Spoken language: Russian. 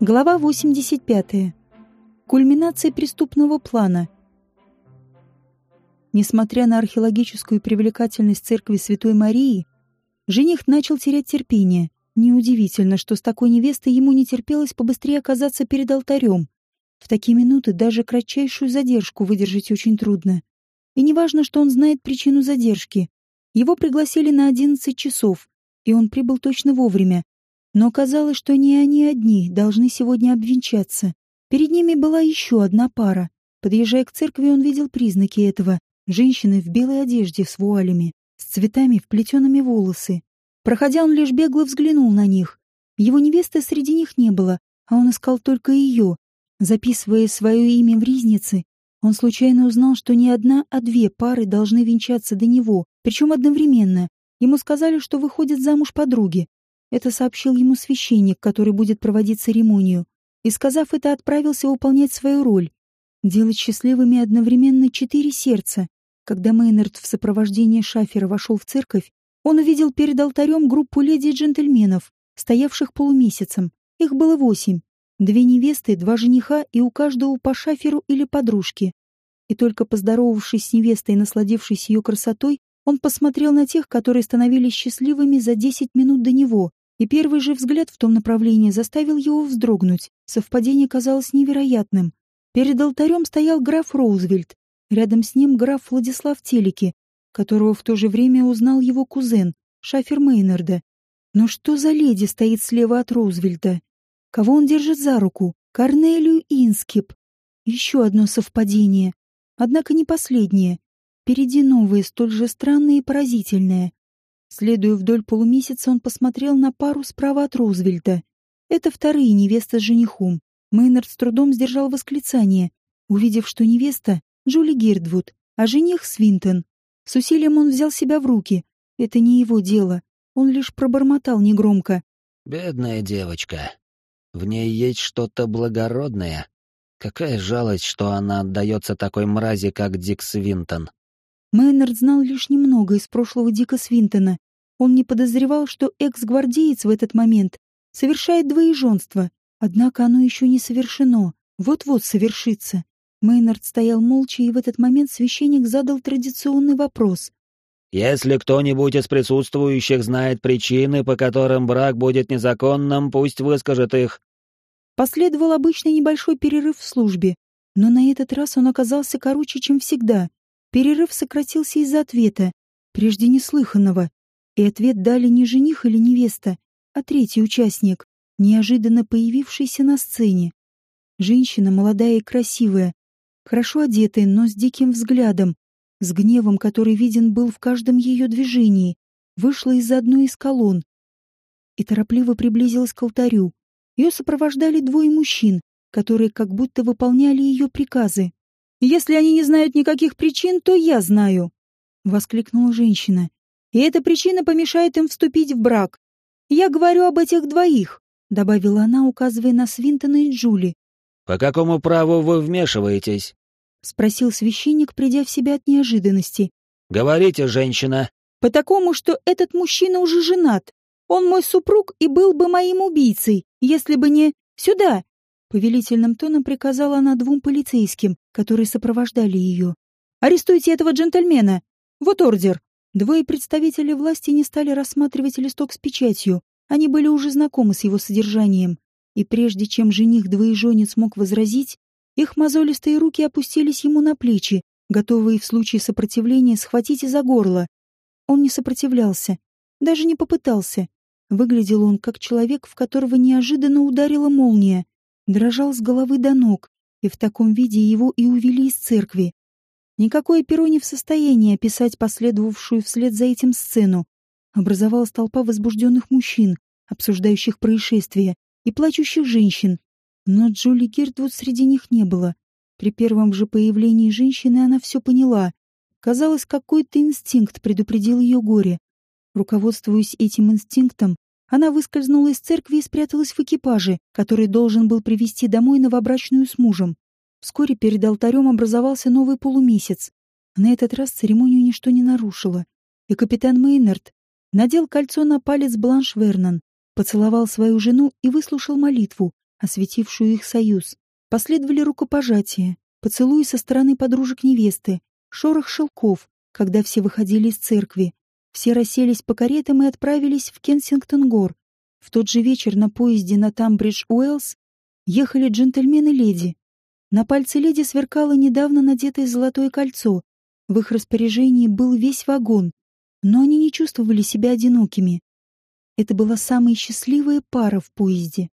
Глава 85. Кульминация преступного плана. Несмотря на археологическую привлекательность церкви Святой Марии, жених начал терять терпение. Неудивительно, что с такой невестой ему не терпелось побыстрее оказаться перед алтарем. В такие минуты даже кратчайшую задержку выдержать очень трудно. И неважно, что он знает причину задержки. Его пригласили на 11 часов, и он прибыл точно вовремя, но казалось, что не они одни должны сегодня обвенчаться. Перед ними была еще одна пара. Подъезжая к церкви, он видел признаки этого. Женщины в белой одежде с вуалями, с цветами, вплетенными волосы. Проходя, он лишь бегло взглянул на них. Его невесты среди них не было, а он искал только ее. Записывая свое имя в ризнице, он случайно узнал, что не одна, а две пары должны венчаться до него, причем одновременно. Ему сказали, что выходят замуж подруги. Это сообщил ему священник, который будет проводить церемонию, и, сказав это, отправился выполнять свою роль — делать счастливыми одновременно четыре сердца. Когда Мейнард в сопровождении шафера вошел в церковь, он увидел перед алтарем группу леди и джентльменов, стоявших полумесяцем. Их было восемь. Две невесты, два жениха и у каждого по шаферу или подружке. И только поздоровавшись с невестой и насладившись ее красотой, он посмотрел на тех, которые становились счастливыми за десять минут до него, и первый же взгляд в том направлении заставил его вздрогнуть. Совпадение казалось невероятным. Перед алтарем стоял граф Роузвельт. Рядом с ним граф Владислав Телеки, которого в то же время узнал его кузен, шафер Мейнарда. Но что за леди стоит слева от Роузвельта? Кого он держит за руку? Корнелию Инскип. Еще одно совпадение. Однако не последнее. Впереди новое, столь же странное и поразительное. Следуя вдоль полумесяца, он посмотрел на пару справа от Рузвельта. Это вторые невеста с женихом. Мейнард с трудом сдержал восклицание, увидев, что невеста — Джули Гирдвуд, а жених — Свинтон. С усилием он взял себя в руки. Это не его дело. Он лишь пробормотал негромко. «Бедная девочка. В ней есть что-то благородное. Какая жалость, что она отдается такой мрази, как Дик Свинтон». Мейнард знал лишь немного из прошлого Дика Свинтона, он не подозревал, что экс-гвардеец в этот момент совершает двоеженство, однако оно еще не совершено, вот-вот совершится. Мейнард стоял молча, и в этот момент священник задал традиционный вопрос. «Если кто-нибудь из присутствующих знает причины, по которым брак будет незаконным, пусть выскажет их». Последовал обычный небольшой перерыв в службе, но на этот раз он оказался короче, чем всегда. Перерыв сократился из-за ответа, прежде неслыханного. И ответ дали не жених или невеста, а третий участник, неожиданно появившийся на сцене. Женщина молодая и красивая, хорошо одетая, но с диким взглядом, с гневом, который виден был в каждом ее движении, вышла из одной из колонн и торопливо приблизилась к алтарю. Ее сопровождали двое мужчин, которые как будто выполняли ее приказы. «Если они не знают никаких причин, то я знаю!» — воскликнула женщина и эта причина помешает им вступить в брак. Я говорю об этих двоих», — добавила она, указывая на Свинтона и Джули. «По какому праву вы вмешиваетесь?» — спросил священник, придя в себя от неожиданности. «Говорите, женщина». «По такому, что этот мужчина уже женат. Он мой супруг и был бы моим убийцей, если бы не... Сюда!» Повелительным тоном приказала она двум полицейским, которые сопровождали ее. «Арестуйте этого джентльмена! Вот ордер!» Двое представителей власти не стали рассматривать листок с печатью, они были уже знакомы с его содержанием, и прежде чем жених-двоеженец мог возразить, их мозолистые руки опустились ему на плечи, готовые в случае сопротивления схватить и за горло. Он не сопротивлялся, даже не попытался. Выглядел он как человек, в которого неожиданно ударила молния, дрожал с головы до ног, и в таком виде его и увели из церкви. Никакое перо не в состоянии описать последовавшую вслед за этим сцену. Образовалась толпа возбужденных мужчин, обсуждающих происшествие, и плачущих женщин. Но Джули Гирдвуд среди них не было. При первом же появлении женщины она все поняла. Казалось, какой-то инстинкт предупредил ее горе. Руководствуясь этим инстинктом, она выскользнула из церкви и спряталась в экипаже, который должен был привезти домой новобрачную с мужем. Вскоре перед алтарем образовался новый полумесяц. На этот раз церемонию ничто не нарушило. И капитан Мейнард надел кольцо на палец Бланш Вернон, поцеловал свою жену и выслушал молитву, осветившую их союз. Последовали рукопожатия, поцелуи со стороны подружек невесты, шорох шелков, когда все выходили из церкви. Все расселись по каретам и отправились в Кенсингтон-гор. В тот же вечер на поезде на Тамбридж-Уэллс ехали джентльмены леди. На пальце леди сверкало недавно надетое золотое кольцо. В их распоряжении был весь вагон, но они не чувствовали себя одинокими. Это была самая счастливая пара в поезде.